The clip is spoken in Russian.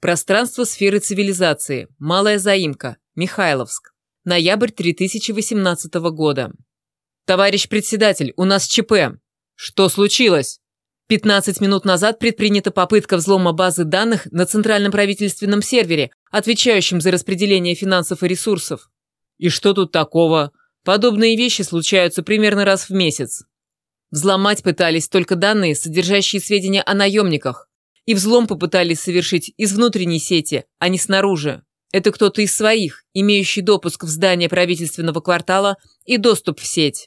Пространство сферы цивилизации. Малая заимка. Михайловск. Ноябрь 3018 года. Товарищ председатель, у нас ЧП. Что случилось? 15 минут назад предпринята попытка взлома базы данных на центральном правительственном сервере, отвечающем за распределение финансов и ресурсов. И что тут такого? Подобные вещи случаются примерно раз в месяц. Взломать пытались только данные, содержащие сведения о наемниках. И взлом попытались совершить из внутренней сети, а не снаружи. Это кто-то из своих, имеющий допуск в здание правительственного квартала и доступ в сеть.